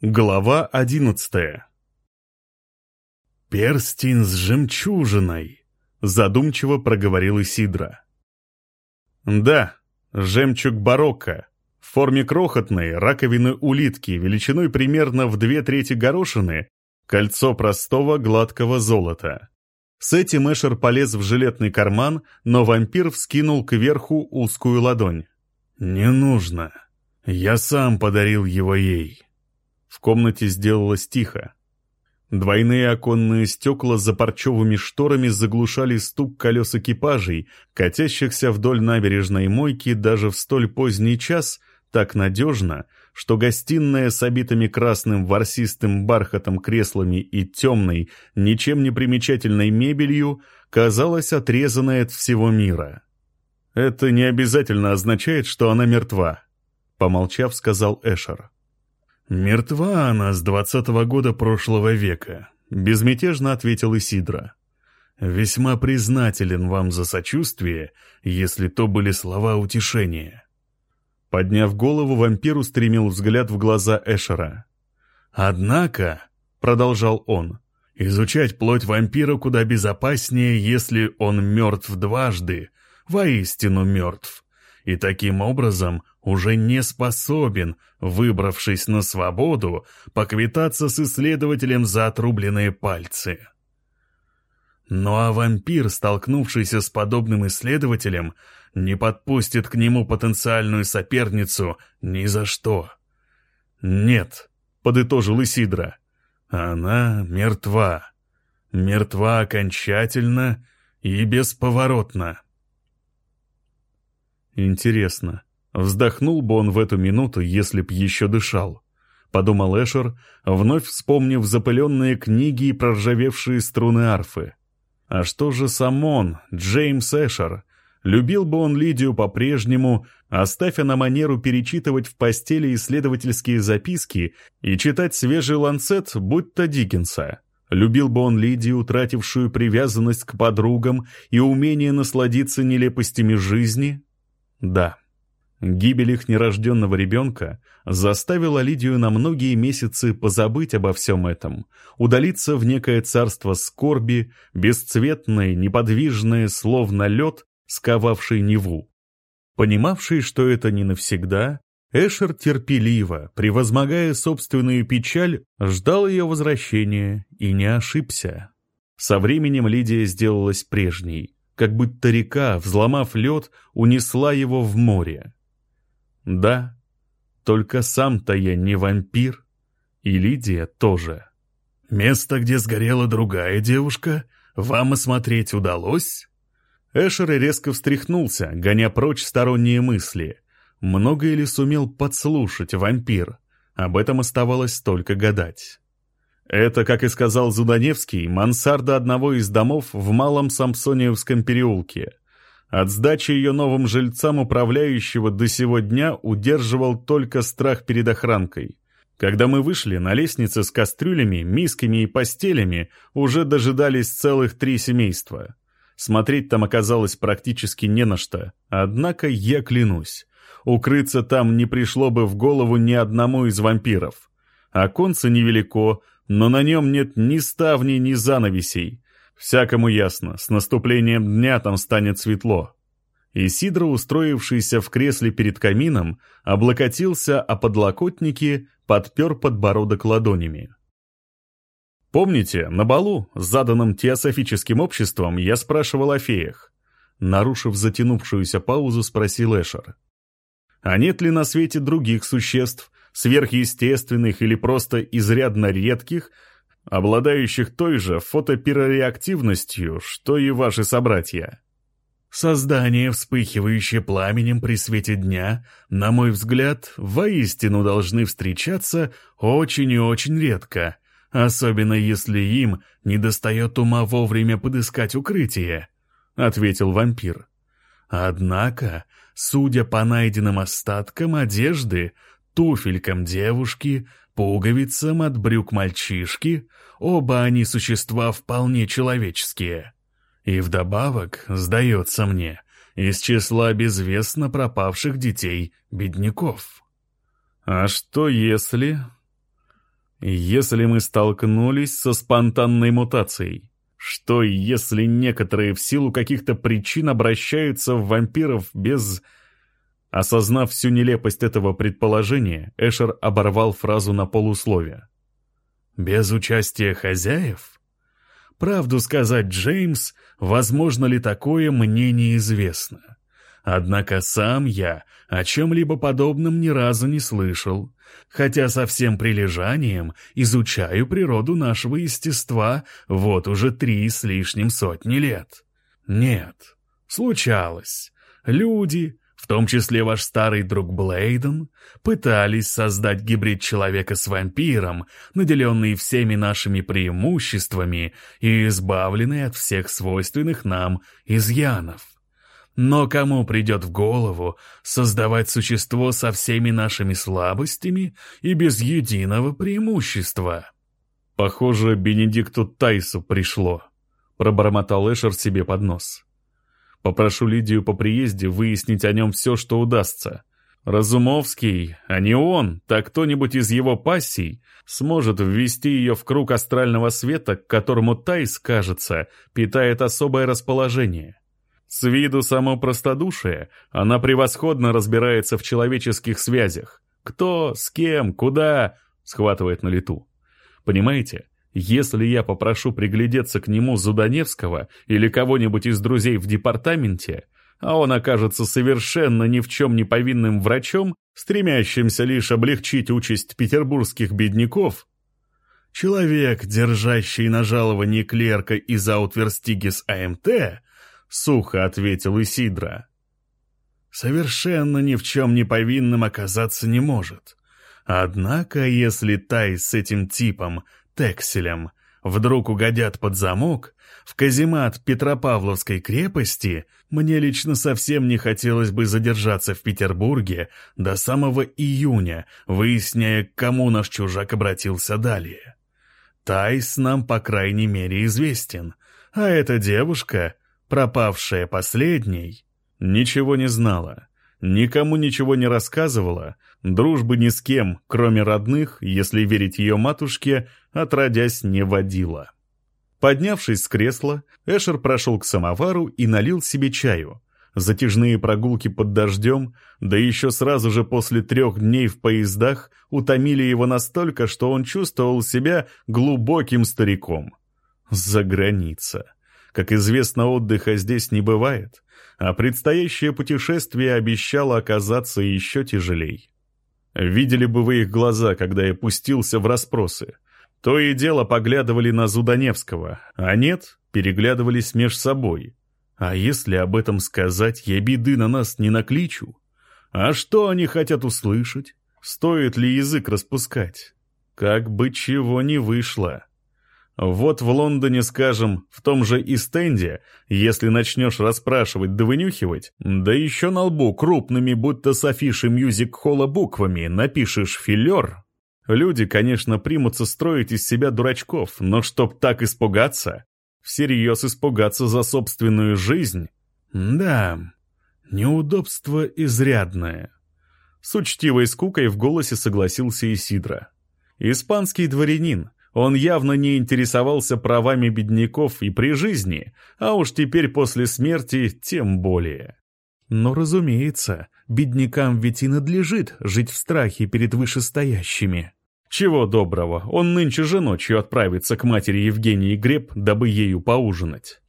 Глава одиннадцатая «Перстень с жемчужиной», — задумчиво проговорил Исидра. «Да, жемчуг барокко, в форме крохотной раковины улитки, величиной примерно в две трети горошины, кольцо простого гладкого золота». С этим Эшер полез в жилетный карман, но вампир вскинул кверху узкую ладонь. «Не нужно. Я сам подарил его ей». В комнате сделалось тихо. Двойные оконные стекла за парчевыми шторами заглушали стук колес экипажей, катящихся вдоль набережной мойки даже в столь поздний час так надежно, что гостиная с обитыми красным ворсистым бархатом креслами и темной, ничем не примечательной мебелью казалась отрезанной от всего мира. «Это не обязательно означает, что она мертва», — помолчав, сказал Эшер. «Мертва она с двадцатого года прошлого века», — безмятежно ответил Исидра. «Весьма признателен вам за сочувствие, если то были слова утешения». Подняв голову, вампир устремил взгляд в глаза Эшера. «Однако», — продолжал он, — «изучать плоть вампира куда безопаснее, если он мертв дважды, воистину мертв, и таким образом уже не способен, выбравшись на свободу, поквитаться с исследователем за отрубленные пальцы. Ну а вампир, столкнувшийся с подобным исследователем, не подпустит к нему потенциальную соперницу ни за что. «Нет», — подытожил Исидра, — «она мертва. Мертва окончательно и бесповоротно». Интересно, Вздохнул бы он в эту минуту, если б еще дышал. Подумал Эшер, вновь вспомнив запыленные книги и проржавевшие струны арфы. А что же сам он, Джеймс Эшер? Любил бы он Лидию по-прежнему, оставя на манеру перечитывать в постели исследовательские записки и читать свежий ланцет, будто Диккенса. Любил бы он Лидию, утратившую привязанность к подругам и умение насладиться нелепостями жизни? Да. Гибель их нерожденного ребенка заставила Лидию на многие месяцы позабыть обо всем этом, удалиться в некое царство скорби, бесцветное, неподвижное, словно лед, сковавший Неву. Понимавший, что это не навсегда, Эшер терпеливо, превозмогая собственную печаль, ждал ее возвращения и не ошибся. Со временем Лидия сделалась прежней, как будто река, взломав лед, унесла его в море. Да, только сам-то я не вампир, и Лидия тоже. Место, где сгорела другая девушка, вам осмотреть удалось? Эшер резко встряхнулся, гоня прочь сторонние мысли. Многое ли сумел подслушать вампир? Об этом оставалось только гадать. Это, как и сказал Зуданевский, мансарда одного из домов в Малом Самсониевском переулке. От сдачи ее новым жильцам управляющего до сего дня удерживал только страх перед охранкой. Когда мы вышли, на лестнице с кастрюлями, мисками и постелями уже дожидались целых три семейства. Смотреть там оказалось практически не на что, однако я клянусь, укрыться там не пришло бы в голову ни одному из вампиров. Оконце невелико, но на нем нет ни ставней, ни занавесей. Всякому ясно, с наступлением дня там станет светло. Исидро, устроившийся в кресле перед камином, облокотился о подлокотники, подпер подбородок ладонями. «Помните, на балу, заданном теософическим обществом, я спрашивал о феях?» Нарушив затянувшуюся паузу, спросил Эшер. «А нет ли на свете других существ, сверхъестественных или просто изрядно редких, обладающих той же фотопирореактивностью, что и ваши собратья. Создание, вспыхивающее пламенем при свете дня, на мой взгляд, воистину должны встречаться очень и очень редко, особенно если им недостает ума вовремя подыскать укрытие, — ответил вампир. Однако, судя по найденным остаткам одежды, туфелькам девушки, пуговицам от брюк мальчишки, оба они существа вполне человеческие. И вдобавок, сдается мне, из числа безвестно пропавших детей бедняков. А что если... Если мы столкнулись со спонтанной мутацией, что если некоторые в силу каких-то причин обращаются в вампиров без... Осознав всю нелепость этого предположения, Эшер оборвал фразу на полусловие. «Без участия хозяев?» Правду сказать, Джеймс, возможно ли такое, мне неизвестно. Однако сам я о чем-либо подобном ни разу не слышал, хотя со всем прилежанием изучаю природу нашего естества вот уже три с лишним сотни лет. Нет, случалось. Люди, в том числе ваш старый друг Блейден, пытались создать гибрид человека с вампиром, наделенный всеми нашими преимуществами и избавленный от всех свойственных нам изъянов. Но кому придет в голову создавать существо со всеми нашими слабостями и без единого преимущества? Похоже, Бенедикту Тайсу пришло, пробормотал Эшер себе под нос. Попрошу Лидию по приезде выяснить о нем все, что удастся. Разумовский, а не он, так кто-нибудь из его пассий сможет ввести ее в круг астрального света, к которому Тайс, кажется, питает особое расположение. С виду само простодушие, она превосходно разбирается в человеческих связях. Кто, с кем, куда, схватывает на лету. Понимаете, если я попрошу приглядеться к нему Зуданевского или кого-нибудь из друзей в департаменте, а он окажется совершенно ни в чем не повинным врачом, стремящимся лишь облегчить участь петербургских бедняков, человек, держащий на жаловании клерка из Аутверстигис АМТ, — сухо ответил Исидра. «Совершенно ни в чем не повинным оказаться не может. Однако, если Тай с этим типом, Текселем, вдруг угодят под замок, в каземат Петропавловской крепости, мне лично совсем не хотелось бы задержаться в Петербурге до самого июня, выясняя, к кому наш чужак обратился далее. Тайс нам, по крайней мере, известен, а эта девушка пропавшая последней, ничего не знала, никому ничего не рассказывала, дружбы ни с кем, кроме родных, если верить ее матушке, отродясь не водила. Поднявшись с кресла, Эшер прошел к самовару и налил себе чаю. Затяжные прогулки под дождем, да еще сразу же после трех дней в поездах, утомили его настолько, что он чувствовал себя глубоким стариком. За граница. Как известно, отдыха здесь не бывает, а предстоящее путешествие обещало оказаться еще тяжелей. Видели бы вы их глаза, когда я пустился в расспросы. То и дело поглядывали на Зуданевского, а нет, переглядывались меж собой. А если об этом сказать, я беды на нас не накличу. А что они хотят услышать? Стоит ли язык распускать? Как бы чего не вышло. Вот в Лондоне, скажем, в том же Истенде, если начнешь расспрашивать да вынюхивать, да еще на лбу крупными, будто с афиши мюзик-холла буквами, напишешь «филер», люди, конечно, примутся строить из себя дурачков, но чтоб так испугаться, всерьез испугаться за собственную жизнь, да, неудобство изрядное. С учтивой скукой в голосе согласился Исидра. Испанский дворянин — он явно не интересовался правами бедняков и при жизни, а уж теперь после смерти тем более. Но, разумеется, беднякам ведь и надлежит жить в страхе перед вышестоящими. Чего доброго, он нынче же ночью отправится к матери Евгении Греб, дабы ею поужинать.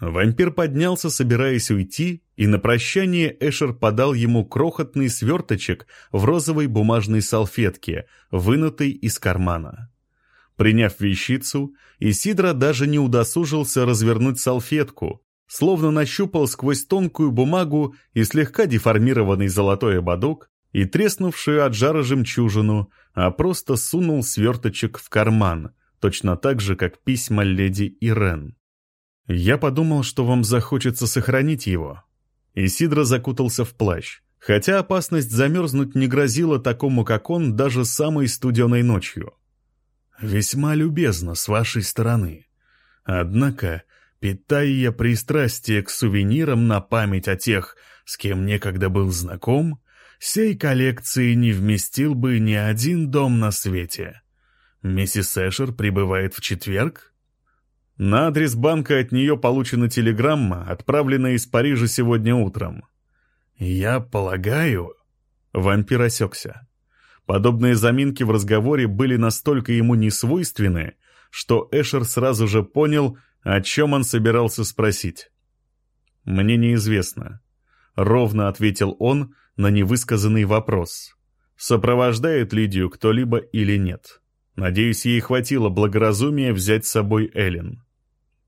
Вампир поднялся, собираясь уйти, и на прощание Эшер подал ему крохотный сверточек в розовой бумажной салфетке, вынутый из кармана. Приняв вещицу, Исидра даже не удосужился развернуть салфетку, словно нащупал сквозь тонкую бумагу и слегка деформированный золотой ободок и треснувшую от жара жемчужину, а просто сунул сверточек в карман, точно так же, как письма леди Ирен. «Я подумал, что вам захочется сохранить его». Исидра закутался в плащ, хотя опасность замерзнуть не грозила такому, как он, даже самой студеной ночью. Весьма любезно с вашей стороны. Однако, питая я пристрастие к сувенирам на память о тех, с кем некогда был знаком, сей коллекции не вместил бы ни один дом на свете. Миссис Эшер прибывает в четверг? На адрес банка от нее получена телеграмма, отправленная из Парижа сегодня утром. Я полагаю... Вампир осекся. Подобные заминки в разговоре были настолько ему несвойственны, что Эшер сразу же понял, о чем он собирался спросить. «Мне неизвестно», — ровно ответил он на невысказанный вопрос. «Сопровождает Лидию кто-либо или нет?» Надеюсь, ей хватило благоразумия взять с собой Эллен.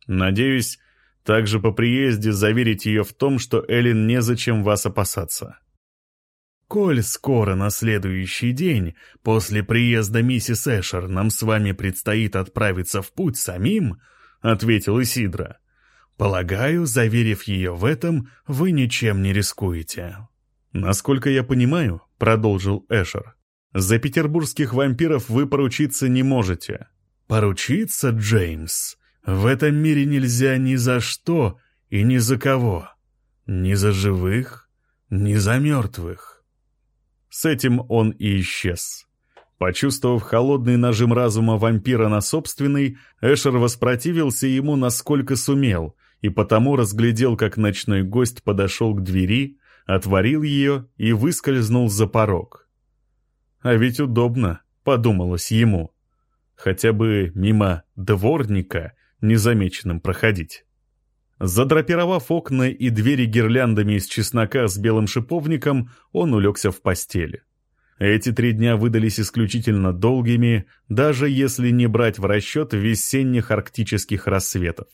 Надеюсь, также по приезде заверить ее в том, что Эллен незачем вас опасаться. «Коль скоро на следующий день, после приезда миссис Эшер, нам с вами предстоит отправиться в путь самим», — ответил Исидра, — «полагаю, заверив ее в этом, вы ничем не рискуете». «Насколько я понимаю», — продолжил Эшер, за петербургских вампиров вы поручиться не можете. Поручиться, Джеймс? В этом мире нельзя ни за что и ни за кого. Ни за живых, ни за мертвых. С этим он и исчез. Почувствовав холодный нажим разума вампира на собственный, Эшер воспротивился ему насколько сумел, и потому разглядел, как ночной гость подошел к двери, отворил ее и выскользнул за порог. А ведь удобно, подумалось ему. Хотя бы мимо дворника незамеченным проходить. Задрапировав окна и двери гирляндами из чеснока с белым шиповником, он улегся в постели. Эти три дня выдались исключительно долгими, даже если не брать в расчет весенних арктических рассветов.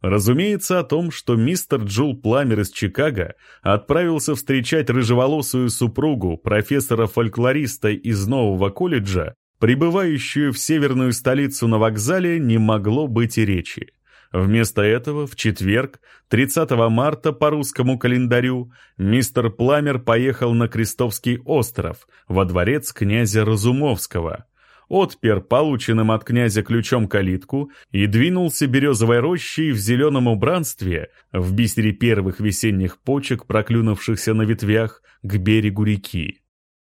Разумеется, о том, что мистер Джул Пламер из Чикаго отправился встречать рыжеволосую супругу профессора-фольклориста из нового колледжа, прибывающую в северную столицу на вокзале, не могло быть и речи. Вместо этого в четверг, 30 марта по русскому календарю, мистер Пламер поехал на Крестовский остров, во дворец князя Разумовского – отпер полученным от князя ключом калитку и двинулся березовой рощей в зеленом убранстве, в бисере первых весенних почек, проклюнувшихся на ветвях, к берегу реки.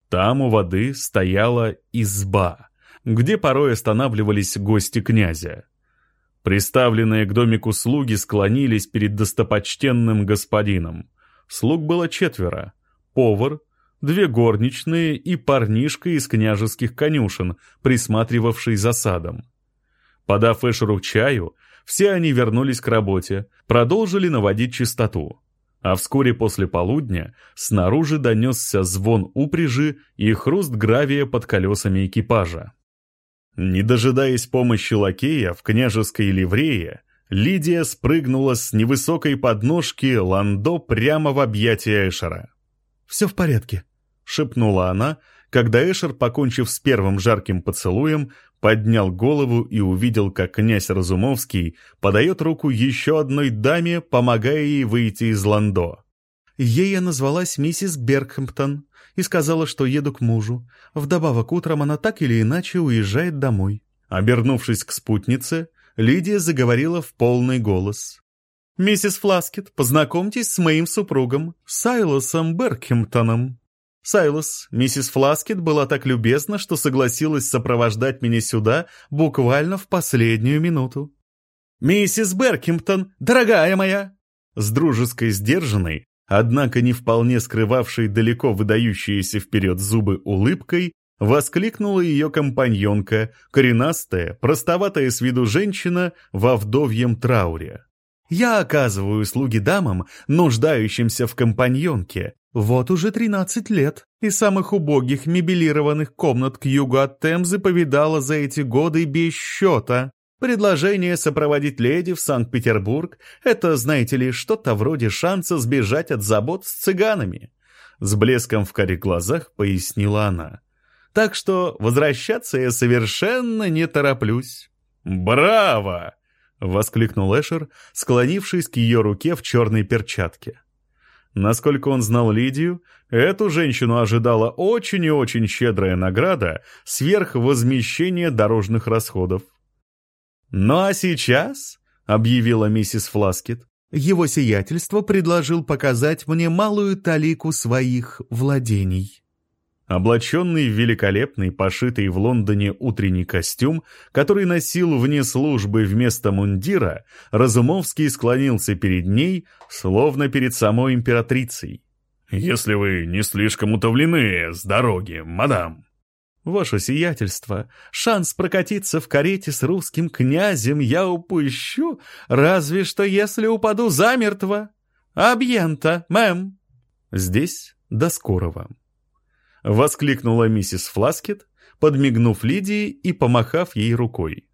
Там у воды стояла изба, где порой останавливались гости князя. Приставленные к домику слуги склонились перед достопочтенным господином. Слуг было четверо. Повар, две горничные и парнишка из княжеских конюшен, присматривавший за садом. Подав Эшеру чаю, все они вернулись к работе, продолжили наводить чистоту. А вскоре после полудня снаружи донесся звон упряжи и хруст гравия под колесами экипажа. Не дожидаясь помощи лакея в княжеской ливрее, Лидия спрыгнула с невысокой подножки ландо прямо в объятия Эшера. «Все в порядке», — шепнула она, когда Эшер, покончив с первым жарким поцелуем, поднял голову и увидел, как князь Разумовский подает руку еще одной даме, помогая ей выйти из ландо. Ей я назвалась миссис Бергхэмптон и сказала, что еду к мужу. Вдобавок утром она так или иначе уезжает домой. Обернувшись к спутнице, Лидия заговорила в полный голос. «Миссис Фласкет, познакомьтесь с моим супругом, Сайлосом Беркхэмптоном». Сайлос, миссис Фласкет была так любезна, что согласилась сопровождать меня сюда буквально в последнюю минуту. «Миссис Беркимптон, дорогая моя!» С дружеской сдержанной, однако не вполне скрывавшей далеко выдающиеся вперед зубы улыбкой, воскликнула ее компаньонка, коренастая, простоватая с виду женщина во вдовьем трауре. «Я оказываю услуги дамам, нуждающимся в компаньонке, вот уже 13 лет, и самых убогих мебелированных комнат к югу от Темзы повидала за эти годы без счета. Предложение сопроводить леди в Санкт-Петербург — это, знаете ли, что-то вроде шанса сбежать от забот с цыганами. С блеском в карих глазах пояснила она. Так что возвращаться я совершенно не тороплюсь. «Браво!» — воскликнул Эшер, склонившись к ее руке в черной перчатке. Насколько он знал Лидию, эту женщину ожидала очень и очень щедрая награда сверх возмещения дорожных расходов. «Ну а сейчас», — объявила миссис Фласкет, «его сиятельство предложил показать мне малую талику своих владений». Облаченный в великолепный, пошитый в Лондоне утренний костюм, который носил вне службы вместо мундира, Разумовский склонился перед ней, словно перед самой императрицей. «Если вы не слишком утомлены с дороги, мадам». «Ваше сиятельство, шанс прокатиться в карете с русским князем я упущу, разве что если упаду замертво. Абьента, мэм». Здесь до скорого. Воскликнула миссис Фласкет, подмигнув Лидии и помахав ей рукой.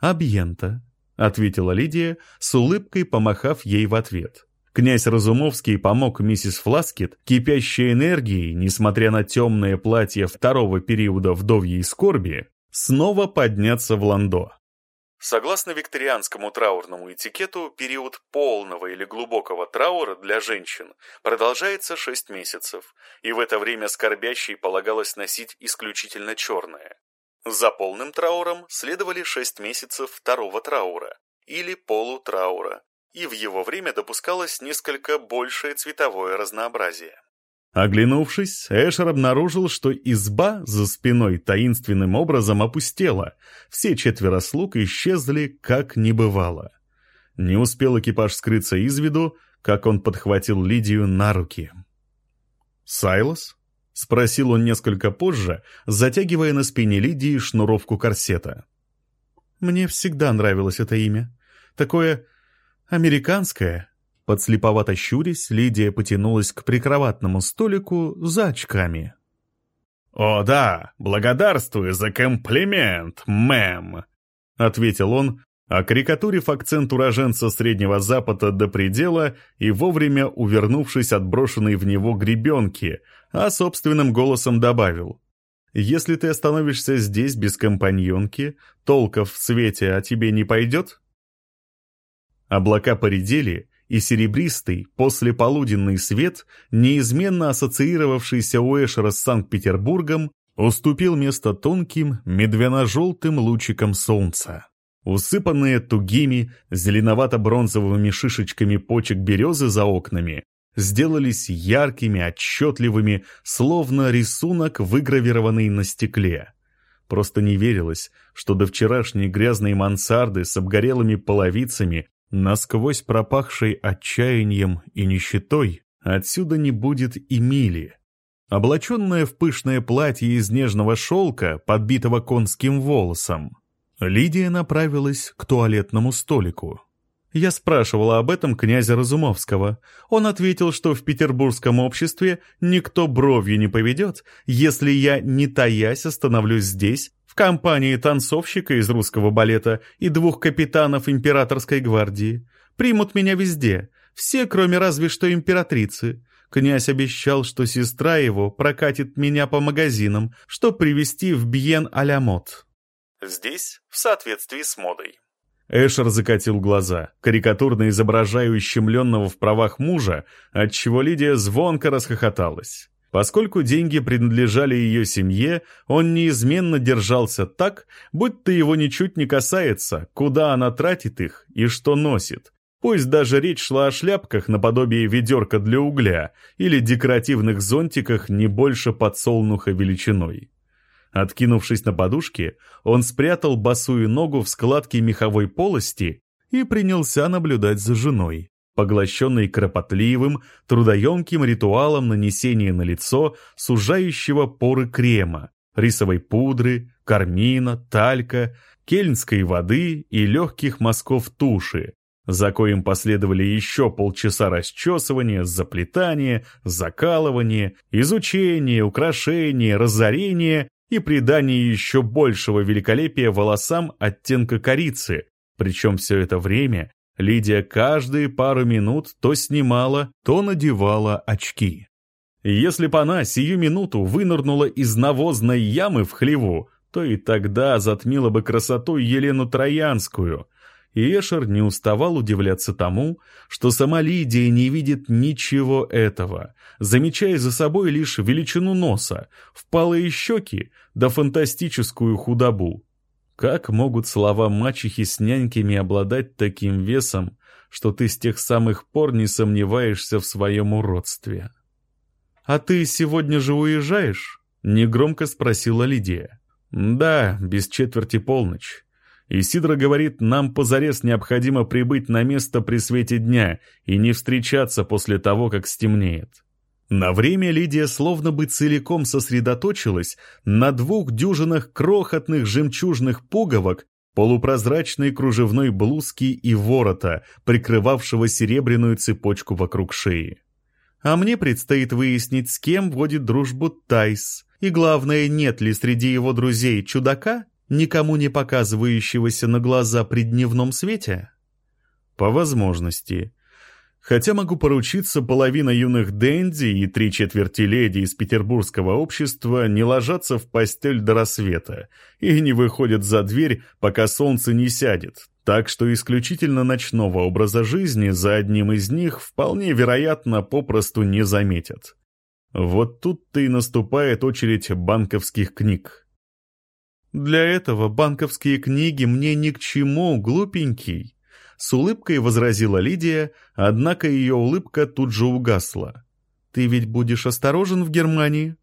«Абьента», — ответила Лидия, с улыбкой помахав ей в ответ. Князь Разумовский помог миссис Фласкет, кипящей энергией, несмотря на темное платье второго периода вдовьей скорби, снова подняться в ландо. Согласно викторианскому траурному этикету, период полного или глубокого траура для женщин продолжается 6 месяцев, и в это время скорбящей полагалось носить исключительно черное. За полным трауром следовали 6 месяцев второго траура или полутраура, и в его время допускалось несколько большее цветовое разнообразие. Оглянувшись, Эшер обнаружил, что изба за спиной таинственным образом опустела. Все четверо слуг исчезли, как не бывало. Не успел экипаж скрыться из виду, как он подхватил Лидию на руки. «Сайлос?» — спросил он несколько позже, затягивая на спине Лидии шнуровку корсета. «Мне всегда нравилось это имя. Такое американское», Подслеповато щурясь, Лидия потянулась к прикроватному столику за очками. «О да, благодарствую за комплимент, мэм!» — ответил он, окарикатурив акцент уроженца Среднего Запада до предела и вовремя увернувшись от брошенной в него гребенки, а собственным голосом добавил. «Если ты остановишься здесь без компаньонки, толков в свете о тебе не пойдет?» Облака поредели, и серебристый послеполуденный свет, неизменно ассоциировавшийся у Эшера с Санкт-Петербургом, уступил место тонким медвяно-желтым лучикам солнца. Усыпанные тугими, зеленовато-бронзовыми шишечками почек березы за окнами сделались яркими, отчетливыми, словно рисунок, выгравированный на стекле. Просто не верилось, что до вчерашней грязной мансарды с обгорелыми половицами насквозь пропахшей отчаянием и нищетой, отсюда не будет и мили. Облаченная в пышное платье из нежного шелка, подбитого конским волосом, Лидия направилась к туалетному столику. Я спрашивала об этом князя Разумовского. Он ответил, что в петербургском обществе никто бровью не поведет, если я, не таясь, остановлюсь здесь в компании танцовщика из русского балета и двух капитанов императорской гвардии. Примут меня везде, все, кроме разве что императрицы. Князь обещал, что сестра его прокатит меня по магазинам, чтобы привести в Бьен-а-ля-Мот. Здесь в соответствии с модой. Эшер закатил глаза, карикатурно изображая ущемленного в правах мужа, отчего Лидия звонко расхохоталась. Поскольку деньги принадлежали ее семье, он неизменно держался так, будто его ничуть не касается, куда она тратит их и что носит. Пусть даже речь шла о шляпках наподобие ведерка для угля или декоративных зонтиках не больше подсолнуха величиной. Откинувшись на подушке, он спрятал босую ногу в складке меховой полости и принялся наблюдать за женой поглощенный кропотливым, трудоемким ритуалом нанесения на лицо сужающего поры крема, рисовой пудры, кармина, талька, кельнской воды и легких мазков туши, за коим последовали еще полчаса расчесывания, заплетания, закалывания, изучения, украшения, разорения и придания еще большего великолепия волосам оттенка корицы, причем все это время Лидия каждые пару минут то снимала, то надевала очки. Если бы она сию минуту вынырнула из навозной ямы в хлеву, то и тогда затмила бы красоту Елену Троянскую. И Эшер не уставал удивляться тому, что сама Лидия не видит ничего этого, замечая за собой лишь величину носа, впалые щеки да фантастическую худобу. Как могут слова мачехи с няньками обладать таким весом, что ты с тех самых пор не сомневаешься в своем уродстве? «А ты сегодня же уезжаешь?» — негромко спросила Лидия. «Да, без четверти полночь. Исидра говорит, нам позарез необходимо прибыть на место при свете дня и не встречаться после того, как стемнеет». На время Лидия словно бы целиком сосредоточилась на двух дюжинах крохотных жемчужных пуговок, полупрозрачной кружевной блузки и ворота, прикрывавшего серебряную цепочку вокруг шеи. А мне предстоит выяснить, с кем вводит дружбу Тайс, и главное, нет ли среди его друзей чудака, никому не показывающегося на глаза при дневном свете? По возможности. Хотя могу поручиться, половина юных денди и три четверти леди из петербургского общества не ложатся в постель до рассвета и не выходят за дверь, пока солнце не сядет, так что исключительно ночного образа жизни за одним из них вполне вероятно попросту не заметят. Вот тут-то и наступает очередь банковских книг. «Для этого банковские книги мне ни к чему, глупенький», с улыбкой возразила Лидия, однако ее улыбка тут же угасла. «Ты ведь будешь осторожен в Германии?»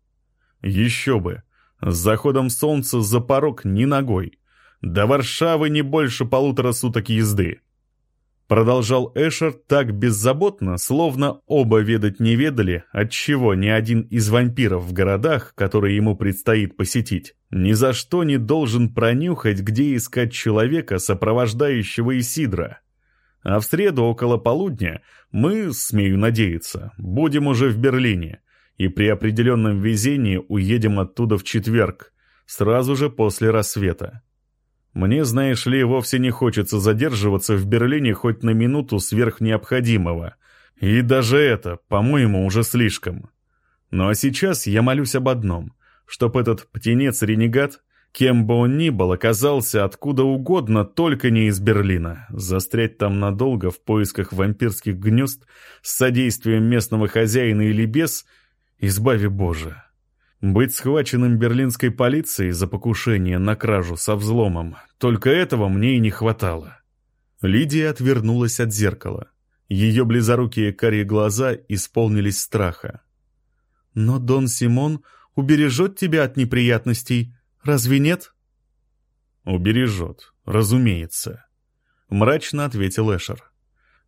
«Еще бы! С заходом солнца за порог ни ногой. До Варшавы не больше полутора суток езды». Продолжал Эшер так беззаботно, словно оба ведать не ведали, отчего ни один из вампиров в городах, которые ему предстоит посетить, ни за что не должен пронюхать, где искать человека, сопровождающего Исидра. А в среду около полудня мы, смею надеяться, будем уже в Берлине и при определенном везении уедем оттуда в четверг, сразу же после рассвета. Мне, знаешь ли, вовсе не хочется задерживаться в Берлине хоть на минуту сверх необходимого. И даже это, по-моему, уже слишком. Ну а сейчас я молюсь об одном, чтоб этот птенец-ренегат Кем бы он ни был, оказался откуда угодно, только не из Берлина. Застрять там надолго в поисках вампирских гнезд с содействием местного хозяина или без, избави Боже. Быть схваченным берлинской полицией за покушение на кражу со взломом, только этого мне и не хватало. Лидия отвернулась от зеркала. Ее близорукие карие глаза исполнились страха. «Но Дон Симон убережет тебя от неприятностей», Разве нет?» «Убережет, разумеется», — мрачно ответил Эшер.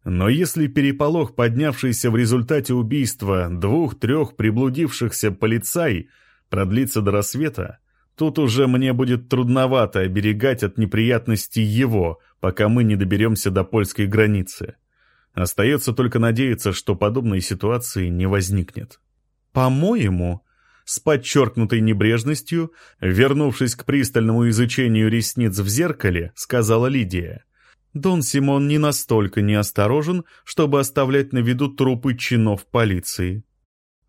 «Но если переполох, поднявшийся в результате убийства двух-трех приблудившихся полицай, продлится до рассвета, тут уже мне будет трудновато оберегать от неприятностей его, пока мы не доберемся до польской границы. Остается только надеяться, что подобной ситуации не возникнет». «По-моему», с подчеркнутой небрежностью, вернувшись к пристальному изучению ресниц в зеркале, сказала Лидия. Дон Симон не настолько неосторожен, чтобы оставлять на виду трупы чинов полиции.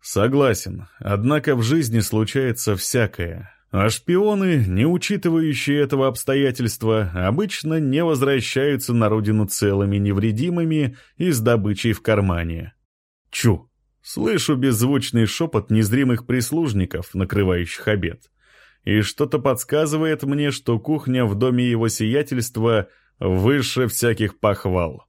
Согласен, однако в жизни случается всякое. А шпионы, не учитывающие этого обстоятельства, обычно не возвращаются на родину целыми невредимыми и с добычей в кармане. Чу! Слышу беззвучный шепот незримых прислужников, накрывающих обед. И что-то подсказывает мне, что кухня в доме его сиятельства выше всяких похвал.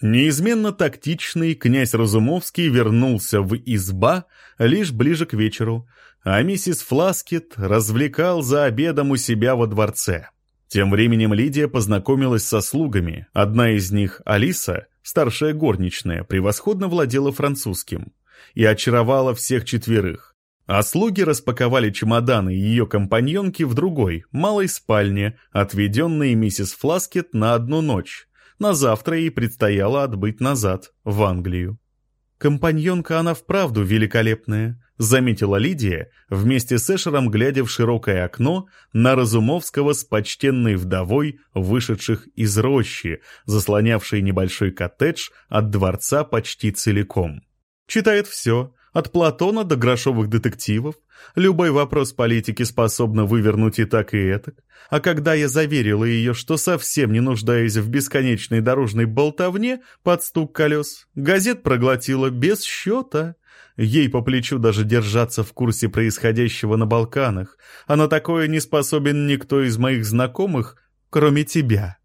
Неизменно тактичный князь Разумовский вернулся в изба лишь ближе к вечеру, а миссис Фласкет развлекал за обедом у себя во дворце. Тем временем Лидия познакомилась со слугами. Одна из них, Алиса, старшая горничная, превосходно владела французским и очаровала всех четверых. А слуги распаковали чемоданы ее компаньонки в другой, малой спальне, отведенной миссис Фласкет на одну ночь. На завтра ей предстояло отбыть назад, в Англию. Компаньонка она вправду великолепная, заметила Лидия, вместе с Эшером глядя в широкое окно на Разумовского с почтенной вдовой, вышедших из рощи, заслонявшей небольшой коттедж от дворца почти целиком. Читает все, от Платона до грошовых детективов. Любой вопрос политики способна вывернуть и так, и этак. А когда я заверила ее, что совсем не нуждаюсь в бесконечной дорожной болтовне под стук колес, газет проглотила без счета. Ей по плечу даже держаться в курсе происходящего на Балканах, а на такое не способен никто из моих знакомых, кроме тебя.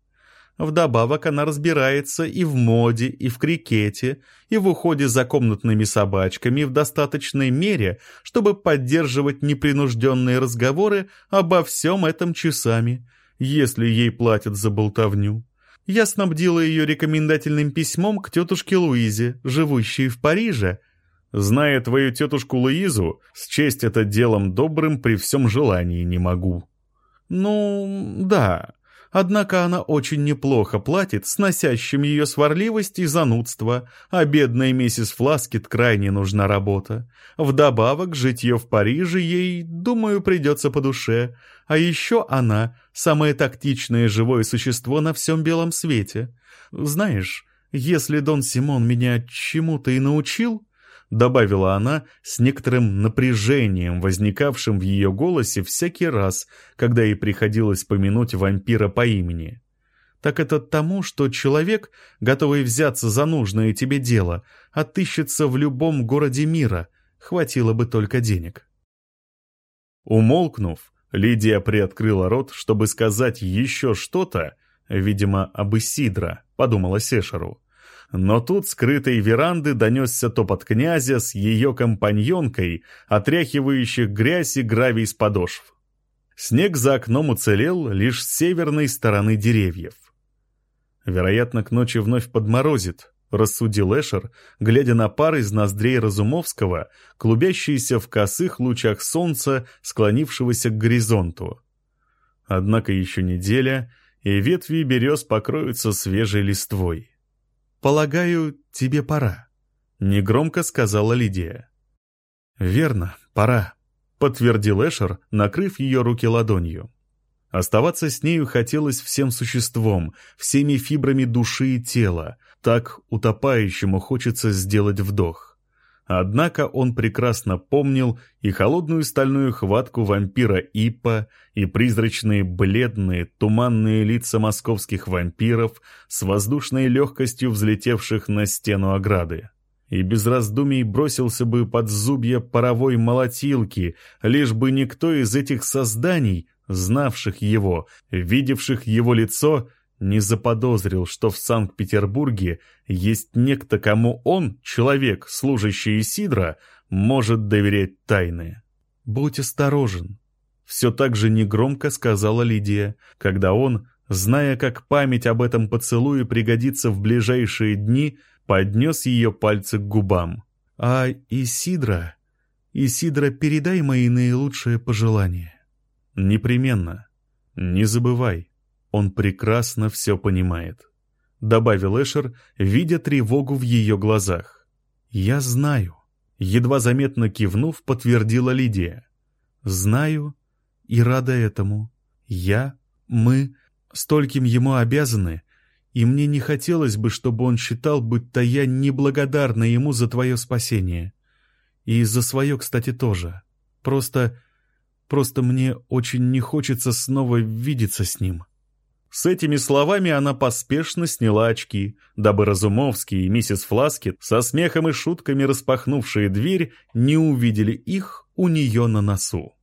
Вдобавок она разбирается и в моде, и в крикете, и в уходе за комнатными собачками в достаточной мере, чтобы поддерживать непринужденные разговоры обо всем этом часами, если ей платят за болтовню. Я снабдила ее рекомендательным письмом к тетушке Луизе, живущей в Париже. Зная твою тетушку Луизу, счесть это делом добрым при всем желании не могу. Ну, да, Однако она очень неплохо платит, сносящим ее сварливость и занудство, а бедной миссис Фласкет крайне нужна работа. Вдобавок, житье в Париже ей, думаю, придется по душе. А еще она — самое тактичное живое существо на всем белом свете. Знаешь, если Дон Симон меня чему-то и научил, — добавила она с некоторым напряжением, возникавшим в ее голосе всякий раз, когда ей приходилось помянуть вампира по имени. «Так это тому, что человек, готовый взяться за нужное тебе дело, отыщется в любом городе мира, хватило бы только денег». Умолкнув, Лидия приоткрыла рот, чтобы сказать еще что-то, видимо, об Исидро, подумала Сешеру. Но тут с крытой веранды донесся топот князя с ее компаньонкой, отряхивающих грязь и гравий с подошв. Снег за окном уцелел лишь с северной стороны деревьев. Вероятно, к ночи вновь подморозит, рассудил Эшер, глядя на пар из ноздрей Разумовского, клубящиеся в косых лучах солнца, склонившегося к горизонту. Однако еще неделя, и ветви берез покроются свежей листвой. «Полагаю, тебе пора», — негромко сказала Лидия. «Верно, пора», — подтвердил Эшер, накрыв ее руки ладонью. Оставаться с нею хотелось всем существом, всеми фибрами души и тела, так утопающему хочется сделать вдох. Однако он прекрасно помнил и холодную стальную хватку вампира Ипа, и призрачные бледные, туманные лица московских вампиров с воздушной легкостью взлетевших на стену ограды. И без раздумий бросился бы под зубья паровой молотилки, лишь бы никто из этих созданий, знавших его, видевших его лицо, не заподозрил, что в Санкт-Петербурге есть некто, кому он, человек, служащий Исидра, может доверять тайны. «Будь осторожен», — все так же негромко сказала Лидия, когда он, зная, как память об этом поцелуе пригодится в ближайшие дни, поднес ее пальцы к губам. «А Исидра... Исидра, передай мои наилучшие пожелания». «Непременно. Не забывай». Он прекрасно все понимает», — добавил Эшер, видя тревогу в ее глазах. «Я знаю», — едва заметно кивнув, подтвердила Лидия. «Знаю и рада этому. Я, мы, стольким ему обязаны, и мне не хотелось бы, чтобы он считал, будто я неблагодарна ему за твое спасение. И за свое, кстати, тоже. Просто... просто мне очень не хочется снова видеться с ним». С этими словами она поспешно сняла очки, дабы Разумовский и миссис Фласкет, со смехом и шутками распахнувшие дверь, не увидели их у нее на носу.